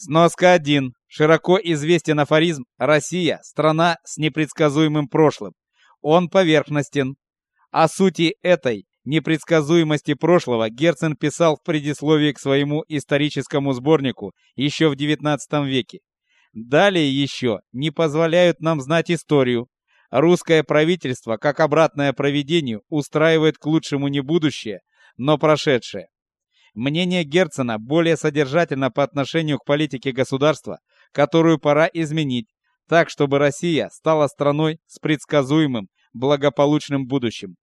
Сноска 1. Широко известен афоризм «Россия – страна с непредсказуемым прошлым». Он поверхностен. О сути этой непредсказуемости прошлого Герцен писал в предисловии к своему историческому сборнику еще в XIX веке. Далее еще не позволяют нам знать историю. Русское правительство, как обратное проведению, устраивает к лучшему не будущее, но прошедшее. Мнение Герцена более содержательно по отношению к политике государства, которую пора изменить, так чтобы Россия стала страной с предсказуемым, благополучным будущим.